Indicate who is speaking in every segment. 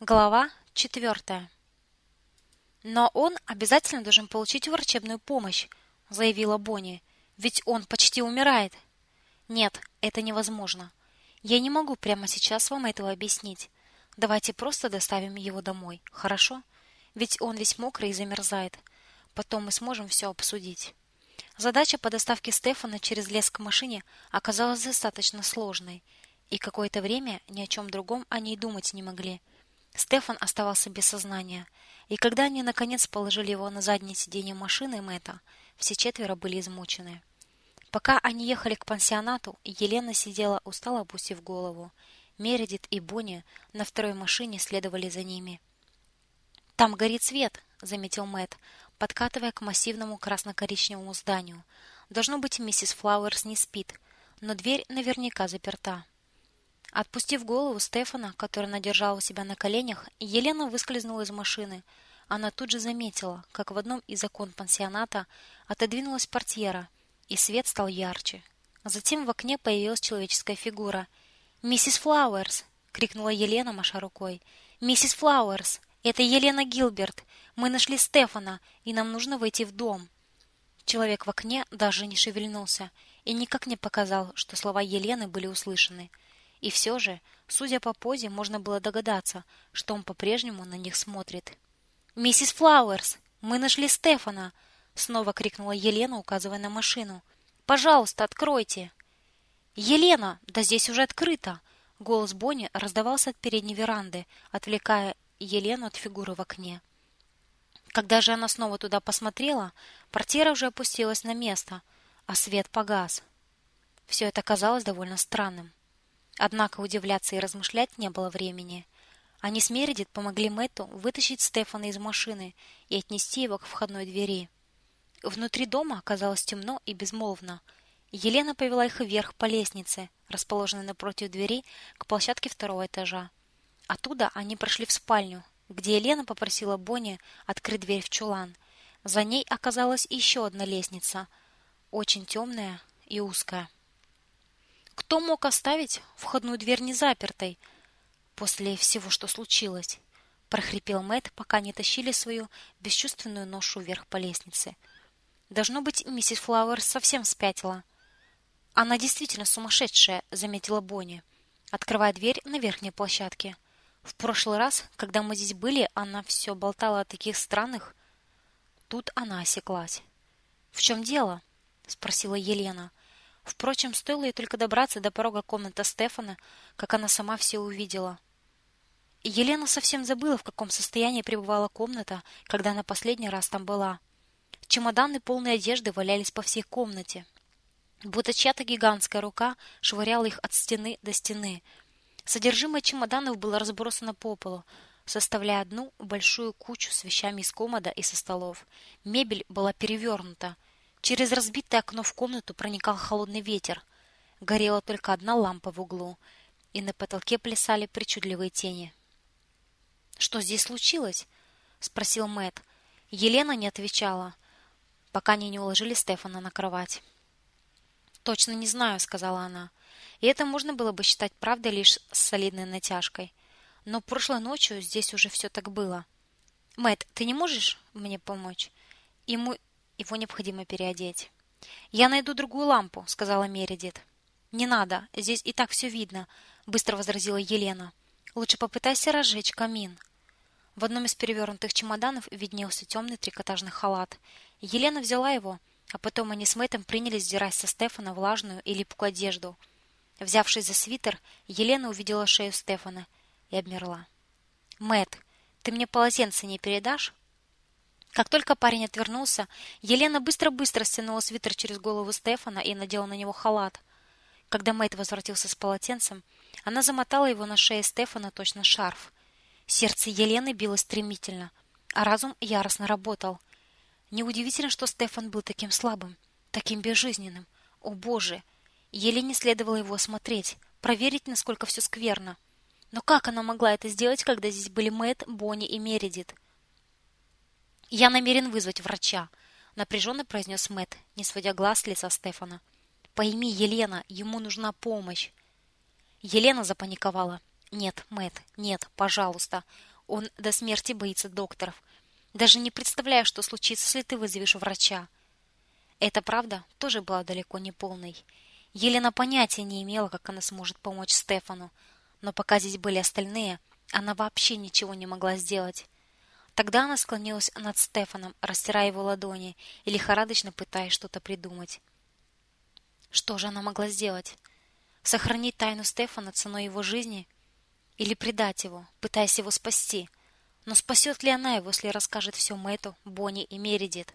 Speaker 1: Глава четвертая. Но он обязательно должен получить врачебную помощь, заявила Бонни. Ведь он почти умирает. Нет, это невозможно. Я не могу прямо сейчас вам этого объяснить. Давайте просто доставим его домой, хорошо? Ведь он весь мокрый и замерзает. Потом мы сможем все обсудить. Задача по доставке Стефана через лес к машине оказалась достаточно сложной, и какое-то время ни о чем другом они и думать не могли. Стефан оставался без сознания, и когда они наконец положили его на заднее сиденье машины Мэтта, все четверо были измучены. Пока они ехали к пансионату, Елена сидела устало опустив голову. Мередит и Бонни на второй машине следовали за ними. Там горит свет, заметил Мэт, подкатывая к массивному красно-коричневому зданию. Должно быть, миссис Флауэрс не спит, но дверь наверняка заперта. Отпустив голову Стефана, который надержал у себя на коленях, Елена выскользнула из машины. Она тут же заметила, как в одном из окон пансионата отодвинулась портьера, и свет стал ярче. Затем в окне появилась человеческая фигура. "Миссис Флауэрс!" крикнула Елена, маша рукой. "Миссис Флауэрс, это Елена Гилберт. Мы нашли Стефана, и нам нужно войти в дом". Человек в окне даже не шевельнулся и никак не показал, что слова Елены были услышаны. И все же, судя по позе, можно было догадаться, что он по-прежнему на них смотрит. "Миссис Флауэрс, мы нашли Стефана!" снова крикнула Елена, указывая на машину. Пожалуйста, откройте. Елена, да здесь уже открыто. Голос Бонни раздавался от передней веранды, отвлекая Елену от фигуры в окне. Когда же она снова туда посмотрела, портьера уже опустилась на место, а свет погас. Все это казалось довольно странным. Однако удивляться и размышлять не было времени. Они с Мередит помогли Мэтту вытащить Стефана из машины и отнести его к входной двери. Внутри дома оказалось темно и безмолвно. Елена повела их вверх по лестнице, расположенной напротив двери, к площадке второго этажа. Оттуда они прошли в спальню, где Елена попросила Бонни открыть дверь в чулан. За ней оказалась еще одна лестница, очень темная и узкая. Кто мог оставить входную дверь незапертой после всего, что случилось? прохрипел Мэт, пока не тащили свою бесчувственную ношу вверх по лестнице. Должно быть, миссис Флауэр совсем спятила. Она действительно сумасшедшая, заметила Бонни, открывая дверь на верхней площадке. В прошлый раз, когда мы здесь были, она все болтала о таких странных. Тут она осеклась. В чем дело? спросила Елена. Впрочем, стоило ей только добраться до порога комнаты Стефана, как она сама все увидела. Елена совсем забыла, в каком состоянии пребывала комната, когда она последний раз там была. Чемоданы полные одежды валялись по всей комнате. Будто чья-то гигантская рука швыряла их от стены до стены. Содержимое чемоданов было разбросано по полу, составляя одну большую кучу с вещами из комода и со столов. Мебель была перевернута. Через разбитое окно в комнату проникал холодный ветер. Горела только одна лампа в углу, и на потолке плясали причудливые тени. Что здесь случилось? спросил Мэт. Елена не отвечала пока они не уложили Стефана на кровать. Точно не знаю, сказала она. И это можно было бы считать правдой лишь с солидной натяжкой. Но прошлой ночью здесь уже все так было. Мэт, ты не можешь мне помочь? Ему его необходимо переодеть. Я найду другую лампу, сказала Мередит. Не надо, здесь и так все видно, быстро возразила Елена. Лучше попытайся разжечь камин. В одном из перевернутых чемоданов виднелся темный трикотажный халат. Елена взяла его, а потом они с Мэттом принялись сдирать со Стефана влажную и липкую одежду. Взявшись за свитер, Елена увидела шею Стефана и обмерла. Мэт, ты мне полотенце не передашь? Как только парень отвернулся, Елена быстро-быстро стянула свитер через голову Стефана и надела на него халат. Когда Мэт возвратился с полотенцем, она замотала его на шее Стефана точно шарф. Сердце Елены билось стремительно, а разум яростно работал. Неудивительно, что Стефан был таким слабым, таким безжизненным. О, боже, Елене следовало его осмотреть, проверить, насколько все скверно. Но как она могла это сделать, когда здесь были Мэт, Бонни и Мередит? Я намерен вызвать врача, напряженно произнес Мэт, не сводя глаз с лица Стефана. Пойми, Елена, ему нужна помощь. Елена запаниковала. Нет, Мэт, нет, пожалуйста. Он до смерти боится докторов. Даже не представляю, что случится, если ты вызовешь врача. Эта правда тоже была далеко не полной. Елена понятия не имела, как она сможет помочь Стефану, но пока здесь были остальные, она вообще ничего не могла сделать. Тогда она склонилась над Стефаном, растирая его ладони и лихорадочно пытаясь что-то придумать. Что же она могла сделать? Сохранить тайну Стефана ценой его жизни или предать его, пытаясь его спасти? Но спасет ли она его, если расскажет все Мэту, Бонни и Мередит?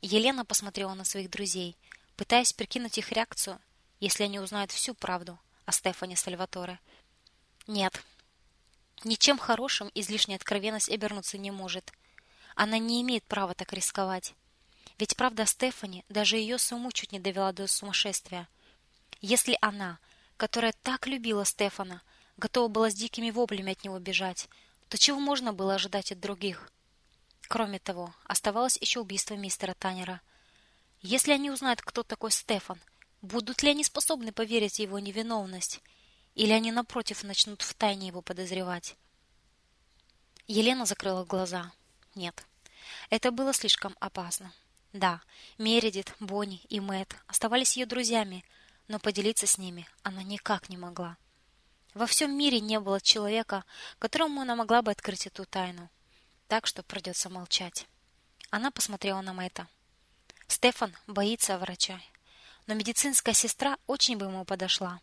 Speaker 1: Елена посмотрела на своих друзей, пытаясь прикинуть их реакцию, если они узнают всю правду о Стефане Сальваторе. Нет, Ничем хорошим излишняя откровенность обернуться не может. Она не имеет права так рисковать. Ведь правда Стефани даже ее саму чуть не довела до сумасшествия. Если она, которая так любила Стефана, готова была с дикими воплями от него бежать, то чего можно было ожидать от других? Кроме того, оставалось еще убийство мистера Таннера. Если они узнают, кто такой Стефан, будут ли они способны поверить в его невиновность? Или они, напротив, начнут втайне его подозревать? Елена закрыла глаза. Нет, это было слишком опасно. Да, Мередит, Бонни и Мэт оставались ее друзьями, но поделиться с ними она никак не могла. Во всем мире не было человека, которому она могла бы открыть эту тайну. Так что придется молчать. Она посмотрела на Мэта. Стефан боится врача, но медицинская сестра очень бы ему подошла.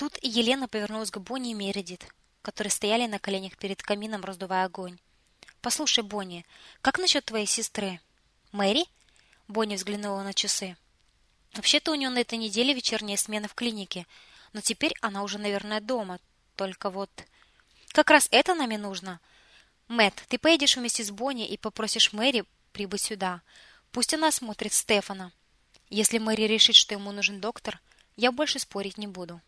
Speaker 1: Тут Елена повернулась к Бонни и Мередит, которые стояли на коленях перед камином, раздувая огонь. Послушай, Бонни, как насчет твоей сестры? Мэри? Бонни взглянула на часы. Вообще-то у нее на этой неделе вечерняя смена в клинике, но теперь она уже, наверное, дома. Только вот как раз это нам и нужно. Мэт, ты поедешь вместе с Бонни и попросишь Мэри прибыть сюда. Пусть она осмотрит Стефана. Если Мэри решит, что ему нужен доктор, я больше спорить не буду.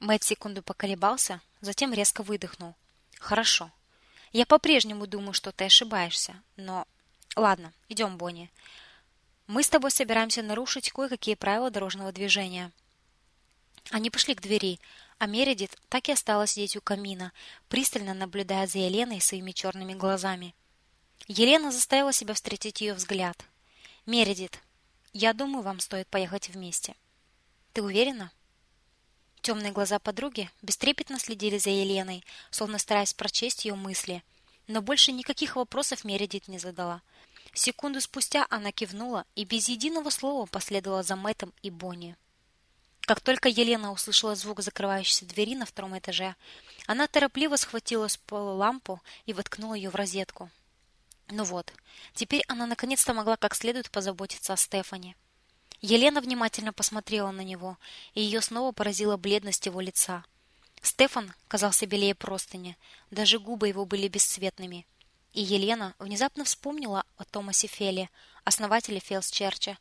Speaker 1: Мэтт секунду поколебался, затем резко выдохнул. Хорошо. Я по-прежнему думаю, что ты ошибаешься, но ладно, идем, Бонни. Мы с тобой собираемся нарушить кое-какие правила дорожного движения. Они пошли к двери, а Мередит так и осталась сидеть у камина, пристально наблюдая за Еленой своими черными глазами. Елена заставила себя встретить ее взгляд. Мередит, я думаю, вам стоит поехать вместе. Ты уверена? Темные глаза подруги бестрепетно следили за Еленой, словно стараясь прочесть ее мысли, но больше никаких вопросов Мередит не задала. Секунду спустя она кивнула и без единого слова последовала за Мэттом и Бонни. Как только Елена услышала звук закрывающейся двери на втором этаже, она торопливо схватила с пола лампу и воткнула ее в розетку. Ну вот, теперь она наконец-то могла как следует позаботиться о Стефане. Елена внимательно посмотрела на него, и ее снова поразила бледность его лица. Стефан казался белее простыни, даже губы его были бесцветными. И Елена внезапно вспомнила о Томасе Фелле, основателе Фелсчерча,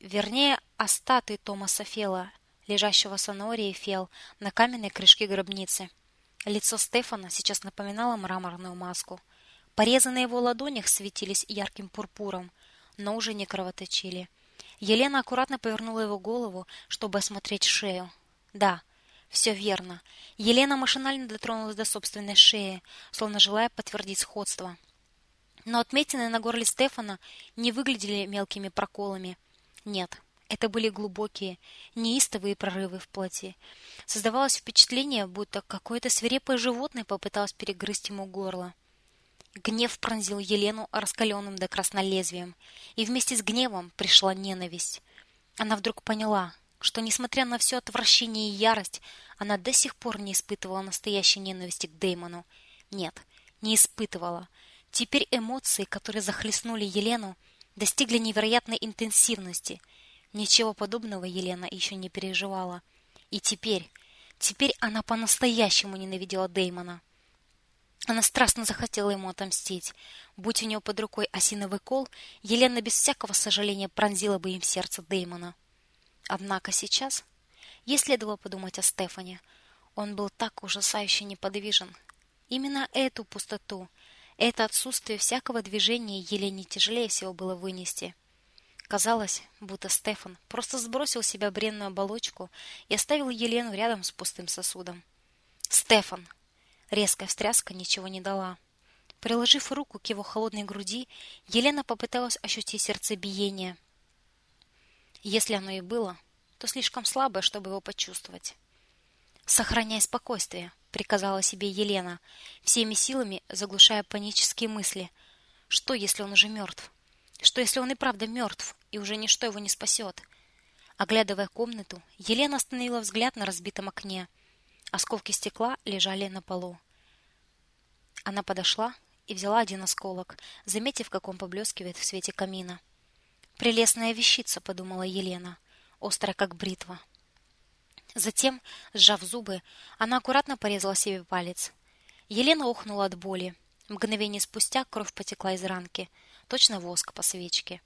Speaker 1: вернее, о статуе Томаса Фелла, лежащего с Анорией Фелл на каменной крышке гробницы. Лицо Стефана сейчас напоминало мраморную маску. Порезы на его ладонях светились ярким пурпуром, но уже не кровоточили. Елена аккуратно повернула его голову, чтобы осмотреть шею. Да, все верно. Елена машинально дотронулась до собственной шеи, словно желая подтвердить сходство. Но отметины на горле Стефана не выглядели мелкими проколами. Нет, это были глубокие, неистовые прорывы в плоти. Создавалось впечатление, будто какое-то свирепое животное попыталось перегрызть ему горло. Гнев пронзил Елену раскаленным до красна лезвием, и вместе с гневом пришла ненависть. Она вдруг поняла, что несмотря на все отвращение и ярость, она до сих пор не испытывала настоящей ненависти к Дэймону. Нет, не испытывала. Теперь эмоции, которые захлестнули Елену, достигли невероятной интенсивности. Ничего подобного Елена еще не переживала. И теперь, теперь она по-настоящему ненавидела Дэймона. Она страстно захотела ему отомстить. Будь у нее под рукой осиновый кол, Елена без всякого сожаления пронзила бы им сердце Дэймона. Однако сейчас ей следовало подумать о Стефане. Он был так ужасающе неподвижен. Именно эту пустоту, это отсутствие всякого движения Елене тяжелее всего было вынести. Казалось, будто Стефан просто сбросил с себя бренную оболочку и оставил Елену рядом с пустым сосудом. Стефан. Резкая встряска ничего не дала. Приложив руку к его холодной груди, Елена попыталась ощутить сердцебиение. Если оно и было, то слишком слабое, чтобы его почувствовать. «Сохраняй спокойствие», — приказала себе Елена, всеми силами заглушая панические мысли. «Что, если он уже мертв? Что, если он и правда мертв, и уже ничто его не спасет?» Оглядывая комнату, Елена остановила взгляд на разбитом окне. Осколки стекла лежали на полу. Она подошла и взяла один осколок, заметив, как он поблескивает в свете камина. «Прелестная вещица», — подумала Елена, острая, как бритва. Затем, сжав зубы, она аккуратно порезала себе палец. Елена охнула от боли. Мгновение спустя кровь потекла из ранки, точно воск по свечке.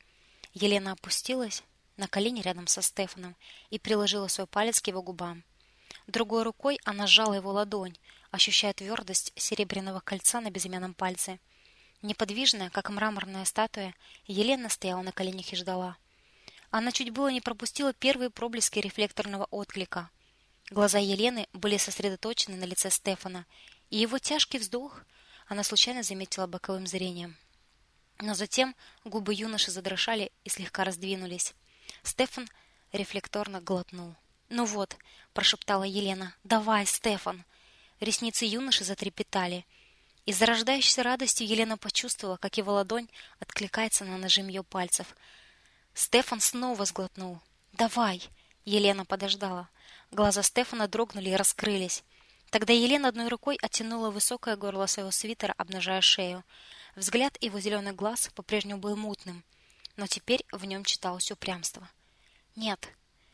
Speaker 1: Елена опустилась на колени рядом со Стефаном и приложила свой палец к его губам. Другой рукой она сжала его ладонь, ощущая твердость серебряного кольца на безымянном пальце. Неподвижная, как мраморная статуя, Елена стояла на коленях и ждала. Она чуть было не пропустила первые проблески рефлекторного отклика. Глаза Елены были сосредоточены на лице Стефана, и его тяжкий вздох она случайно заметила боковым зрением. Но затем губы юноши задрожали и слегка раздвинулись. Стефан рефлекторно глотнул. "Ну вот", прошептала Елена. "Давай, Стефан". Ресницы юноши затрепетали. Из зарождающейся радостью Елена почувствовала, как его ладонь откликается на нажим ее пальцев. Стефан снова сглотнул. "Давай", Елена подождала. Глаза Стефана дрогнули и раскрылись. Тогда Елена одной рукой оттянула высокое горло своего свитера, обнажая шею. Взгляд его зеленых глаз по-прежнему был мутным, но теперь в нем читалось упрямство. "Нет",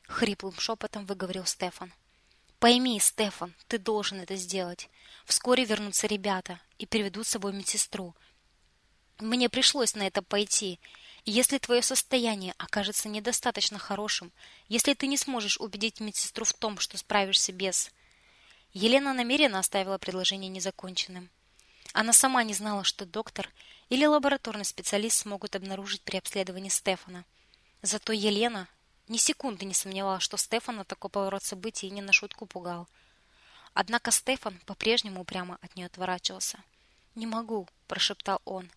Speaker 1: хриплым шепотом выговорил Стефан. Пойми, Стефан, ты должен это сделать. Вскоре вернутся ребята и приведут с собой медсестру. Мне пришлось на это пойти. Если твое состояние окажется недостаточно хорошим, если ты не сможешь убедить медсестру в том, что справишься без Елена намеренно оставила предложение незаконченным. Она сама не знала, что доктор или лабораторный специалист смогут обнаружить при обследовании Стефана. Зато Елена ни секунды не сомневалась, что Стефана такой поворот событий не на шутку пугал. Однако Стефан по-прежнему упрямо от нее отворачивался. "Не могу", прошептал он.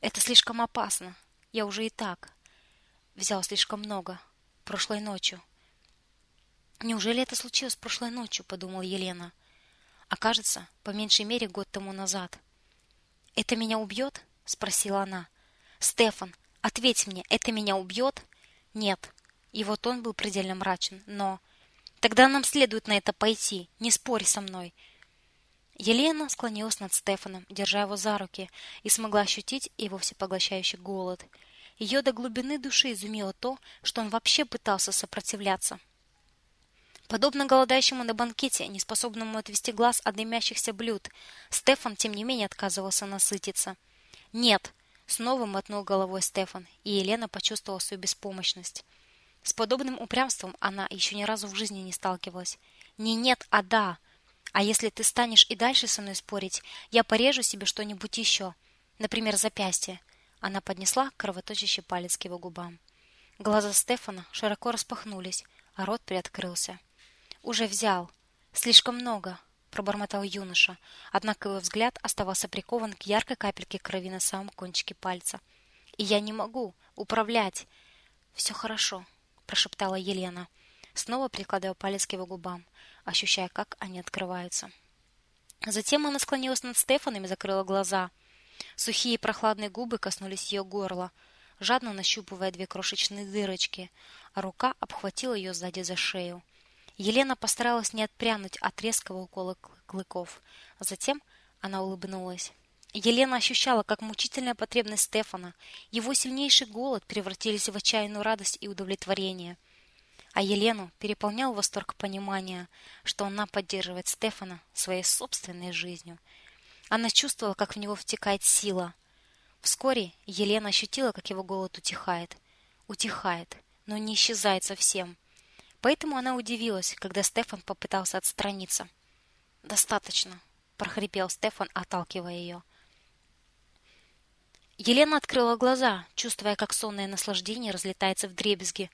Speaker 1: "Это слишком опасно. Я уже и так взял слишком много прошлой ночью". Неужели это случилось прошлой ночью, подумала Елена. А кажется, по меньшей мере год тому назад. Это меня убьет?» — спросила она. Стефан, ответь мне, это меня убьет?» Нет, его тон был предельно мрачен. Но тогда нам следует на это пойти. Не спорь со мной. Елена склонилась над Стефаном, держа его за руки, и смогла ощутить его всепоглощающий голод. Ее до глубины души изумило то, что он вообще пытался сопротивляться. Подобно голодающему на банкете, неспособному отвести глаз от дымящихся блюд, Стефан тем не менее отказывался насытиться. "Нет", снова мотнул головой Стефан, и Елена почувствовала свою беспомощность. С подобным упрямством она еще ни разу в жизни не сталкивалась. Не нет, а да. А если ты станешь и дальше со мной спорить, я порежу себе что-нибудь еще, например, запястье. Она поднесла кровоточащий палец к его губам. Глаза Стефана широко распахнулись, а рот приоткрылся. Уже взял. Слишком много, пробормотал юноша, однако его взгляд оставался прикован к яркой капельке крови на самом кончике пальца. И я не могу управлять. Все хорошо, прошептала Елена, снова прикладывая палец к его губам, ощущая, как они открываются. Затем она склонилась над Стефаном и закрыла глаза. Сухие прохладные губы коснулись ее горла, жадно нащупывая две крошечные дырочки, а рука обхватила ее сзади за шею. Елена постаралась не отпрянуть от резкого укола клыков. Затем она улыбнулась. Елена ощущала, как мучительная потребность Стефана, его сильнейший голод превратились в отчаянную радость и удовлетворение. А Елену переполнял восторг понимания, что она поддерживает Стефана своей собственной жизнью. Она чувствовала, как в него втекает сила. Вскоре Елена ощутила, как его голод утихает. Утихает, но не исчезает совсем. Поэтому она удивилась, когда Стефан попытался отстраниться. "Достаточно", прохрипел Стефан, отталкивая ее. Елена открыла глаза, чувствуя, как сонное наслаждение разлетается вдребезги.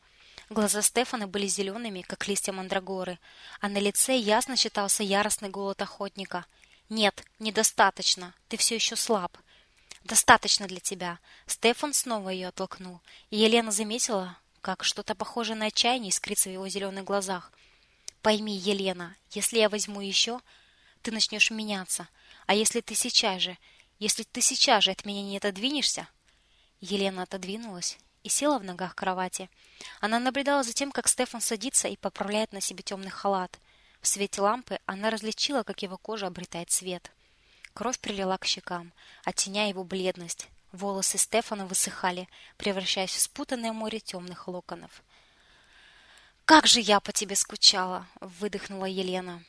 Speaker 1: Глаза Стефана были зелеными, как листья мандрагоры, а на лице ясно читался яростный голод охотника. Нет, недостаточно. Ты все еще слаб. Достаточно для тебя. Стефан снова ее оттолкнул, и Елена заметила, как что-то похожее на отчаяние искрится в его зеленых глазах. Пойми, Елена, если я возьму еще, ты начнешь меняться. А если ты сейчас же, если ты сейчас же от меня не отодвинешься? Елена отодвинулась и села в ногах кровати. Она наблюдала за тем, как Стефан садится и поправляет на себе темный халат. В свете лампы она различила, как его кожа обретает цвет. Кровь прилила к щекам, оттеняя его бледность. Волосы Стефана высыхали, превращаясь в спутанное море темных локонов. «Как же я по тебе скучала!» — выдохнула Елена.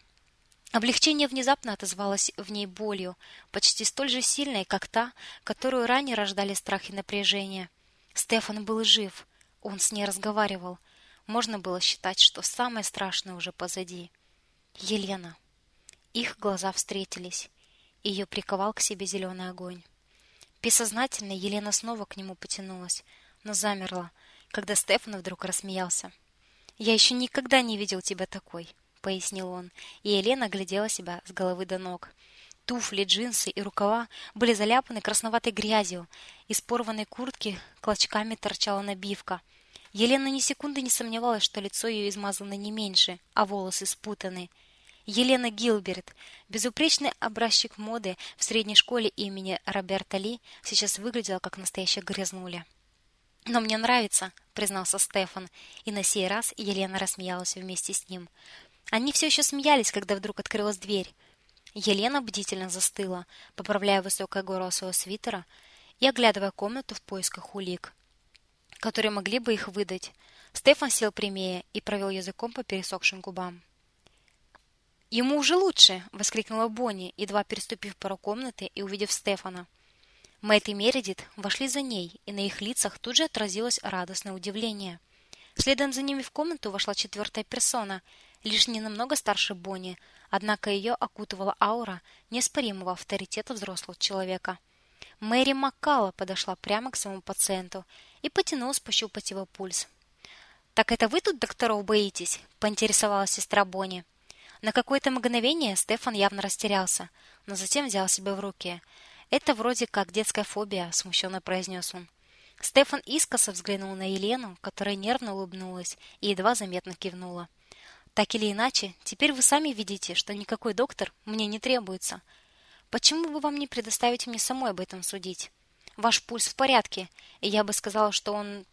Speaker 1: Облегчение внезапно отозвалось в ней болью, почти столь же сильной, как та, которую ранее рождали страх и напряжение. Стефан был жив, он с ней разговаривал. Можно было считать, что самое страшное уже позади. Елена. Их глаза встретились. Ее приковал к себе зеленый огонь. Бессознательно Елена снова к нему потянулась, но замерла, когда Стефан вдруг рассмеялся. «Я еще никогда не видел тебя такой», — пояснил он, и Елена глядела себя с головы до ног. Туфли, джинсы и рукава были заляпаны красноватой грязью, из порванной куртки клочками торчала набивка. Елена ни секунды не сомневалась, что лицо ее измазано не меньше, а волосы спутаны — Елена Гилберт, безупречный образчик моды в средней школе имени Роберта Ли, сейчас выглядела как настоящая грязнуля. «Но мне нравится», — признался Стефан, и на сей раз Елена рассмеялась вместе с ним. Они все еще смеялись, когда вдруг открылась дверь. Елена бдительно застыла, поправляя высокое горло своего свитера и оглядывая комнату в поисках улик, которые могли бы их выдать. Стефан сел прямее и провел языком по пересохшим губам. Ему уже лучше, воскликнула Бонни, едва переступив порог комнаты и увидев Стефана. Мэтт и Мередит вошли за ней, и на их лицах тут же отразилось радостное удивление. Следом за ними в комнату вошла четвертая персона, лишь не намного старше Бонни, однако ее окутывала аура неоспоримого авторитета взрослого человека. Мэри Маккала подошла прямо к своему пациенту и потянулась пощупать его пульс. Так это вы тут докторов боитесь? поинтересовалась сестра Бонни. На какое-то мгновение Стефан явно растерялся, но затем взял себя в руки. Это вроде как детская фобия, смущенно произнес он. Стефан искоса взглянул на Елену, которая нервно улыбнулась и едва заметно кивнула. Так или иначе, теперь вы сами видите, что никакой доктор мне не требуется. Почему бы вам не предоставить мне самой об этом судить? Ваш пульс в порядке, и я бы сказала, что он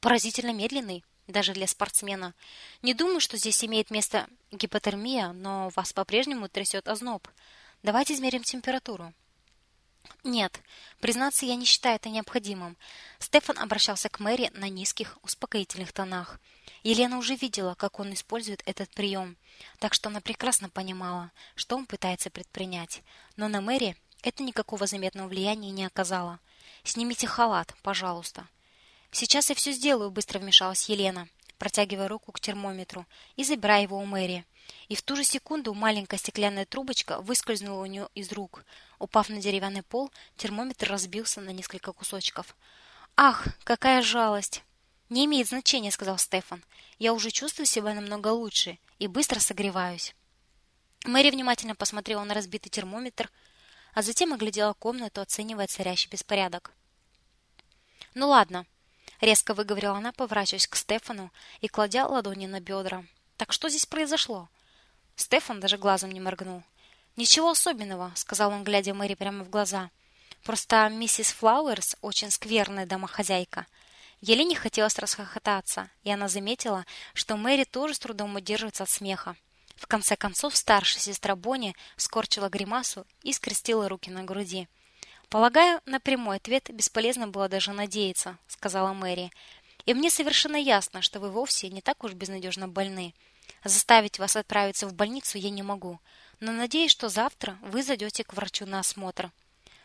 Speaker 1: поразительно медленный даже для спортсмена. Не думаю, что здесь имеет место гипотермия, но вас по-прежнему трясет озноб. Давайте измерим температуру. Нет, признаться, я не считаю это необходимым. Стефан обращался к Мэри на низких, успокоительных тонах. Елена уже видела, как он использует этот прием, так что она прекрасно понимала, что он пытается предпринять. Но на Мэри это никакого заметного влияния не оказало. Снимите халат, пожалуйста. Сейчас я все сделаю, быстро вмешалась Елена, протягивая руку к термометру и забирая его у Мэри. И в ту же секунду маленькая стеклянная трубочка выскользнула у нее из рук. Упав на деревянный пол, термометр разбился на несколько кусочков. Ах, какая жалость. Не имеет значения, сказал Стефан. Я уже чувствую себя намного лучше и быстро согреваюсь. Мэри внимательно посмотрела на разбитый термометр, а затем оглядела комнату, оценивая царящий беспорядок. Ну ладно, резко выговорила она, поворачиваясь к Стефану и кладя ладони на бедра. Так что здесь произошло? Стефан даже глазом не моргнул. Ничего особенного, сказал он, глядя Мэри прямо в глаза. Просто миссис Флауэрс очень скверная домохозяйка. Елене хотелось расхохотаться, и она заметила, что Мэри тоже с трудом удерживается от смеха. В конце концов старшая сестра Бонни скорчила гримасу и скрестила руки на груди. Полагаю, на прямой ответ бесполезно было даже надеяться, сказала Мэри. И мне совершенно ясно, что вы вовсе не так уж безнадежно больны. Заставить вас отправиться в больницу я не могу, но надеюсь, что завтра вы зайдете к врачу на осмотр.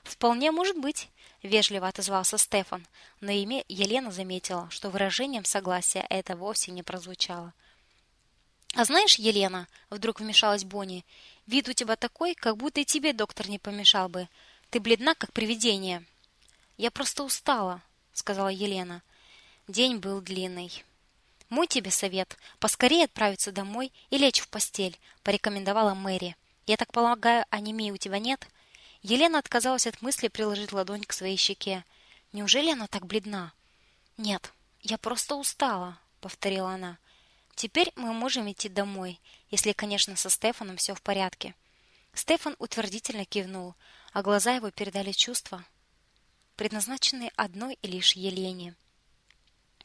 Speaker 1: Вполне может быть, вежливо отозвался Стефан, но имя Елена заметила, что выражением согласия это вовсе не прозвучало. А знаешь, Елена, вдруг вмешалась Бонни, вид у тебя такой, как будто и тебе доктор не помешал бы. Ты бледна, как привидение. Я просто устала, сказала Елена. День был длинный. Мой тебе совет – поскорее отправиться домой и лечь в постель, порекомендовала Мэри. Я так полагаю, анемии у тебя нет? Елена отказалась от мысли приложить ладонь к своей щеке. Неужели она так бледна? Нет, я просто устала, повторила она. Теперь мы можем идти домой, если, конечно, со Стефаном все в порядке. Стефан утвердительно кивнул, а глаза его передали чувства, предназначенные одной и лишь Елене.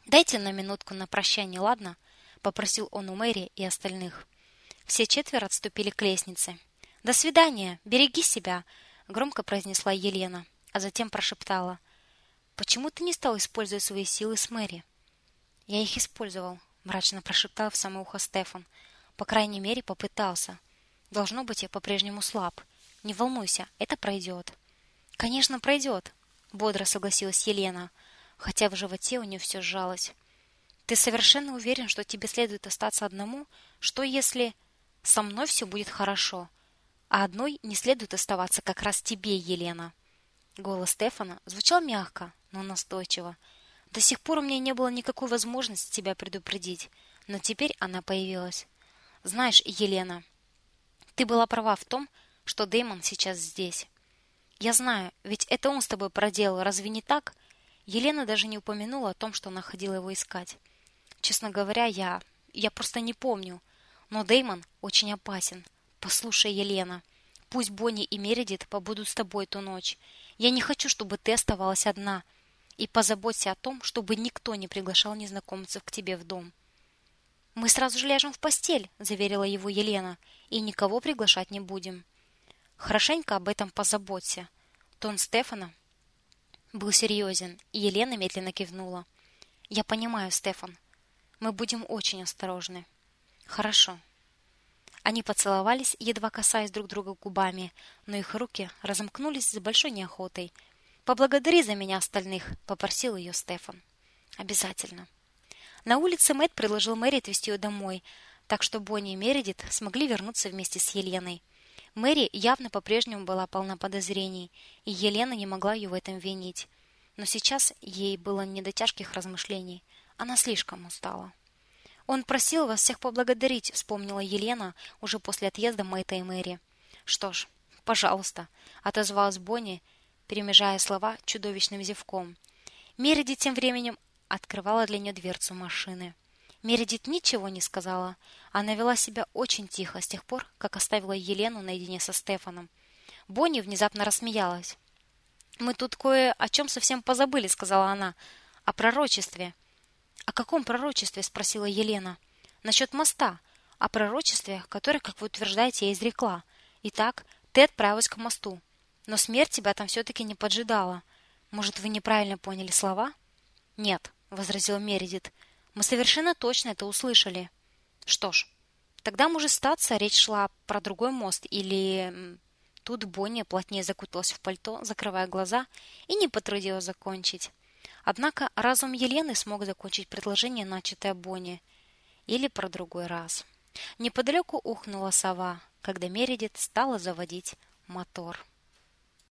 Speaker 1: Дайте на минутку на прощание, ладно? попросил он у Мэри и остальных. Все четверо отступили к лестнице. До свидания, береги себя, громко произнесла Елена, а затем прошептала: Почему ты не стал использовать свои силы с Мэри? Я их использовал, мрачно прошептал в самое ухо Стефан. По крайней мере, попытался. Должно быть, я по-прежнему слаб. Не волнуйся, это пройдет». Конечно, пройдет», — бодро согласилась Елена хотя в животе у нее все сжалось. Ты совершенно уверен, что тебе следует остаться одному? Что если со мной все будет хорошо, а одной не следует оставаться как раз тебе, Елена? Голос Стефана звучал мягко, но настойчиво. До сих пор у меня не было никакой возможности тебя предупредить, но теперь она появилась. Знаешь, Елена, ты была права в том, что Дэймон сейчас здесь. Я знаю, ведь это он с тобой проделал, разве не так? Елена даже не упомянула о том, что она ходила его искать. Честно говоря, я я просто не помню. Но Дэймон очень опасен. Послушай, Елена, пусть Бонни и Мередит побудут с тобой ту ночь. Я не хочу, чтобы ты оставалась одна. И позаботься о том, чтобы никто не приглашал незнакомцев к тебе в дом. Мы сразу же ляжем в постель, заверила его Елена, и никого приглашать не будем. Хорошенько об этом позаботься. Тон Стефана был серьезен, и Елена медленно кивнула. Я понимаю, Стефан. Мы будем очень осторожны. Хорошо. Они поцеловались, едва касаясь друг друга губами, но их руки разомкнулись с большой неохотой. Поблагодари за меня остальных, попросил ее Стефан. Обязательно. На улице Мэт предложил Мэри отвезти ее домой, так что Бонни и Мередит смогли вернуться вместе с Еленой. Мэри явно по-прежнему была полна подозрений, и Елена не могла ее в этом винить. Но сейчас ей было не до тяжких размышлений. Она слишком устала. Он просил вас всех поблагодарить, вспомнила Елена уже после отъезда Мэйта и Мэри. Что ж, пожалуйста, отозвалась Бонни, перемежая слова чудовищным зевком. Мереди тем временем открывала для нее дверцу машины. Мередит ничего не сказала. Она вела себя очень тихо с тех пор, как оставила Елену наедине со Стефаном. Бонни внезапно рассмеялась. Мы тут кое о чем совсем позабыли, сказала она. О пророчестве. О каком пророчестве, спросила Елена. Насчет моста, о пророчестве, которое, как вы утверждаете, я изрекла. Итак, ты отправилась к мосту, но смерть тебя там все таки не поджидала. Может, вы неправильно поняли слова? Нет, возразил Мередит. Мы совершенно точно это услышали. Что ж, тогда может статься, речь шла про другой мост или Тут Бонни плотнее закуталась в пальто, закрывая глаза, и не потрудилась закончить. Однако разум Елены смог закончить предложение, начатое Бонни, или про другой раз. Неподалеку ухнула сова, когда Мередит стала заводить мотор.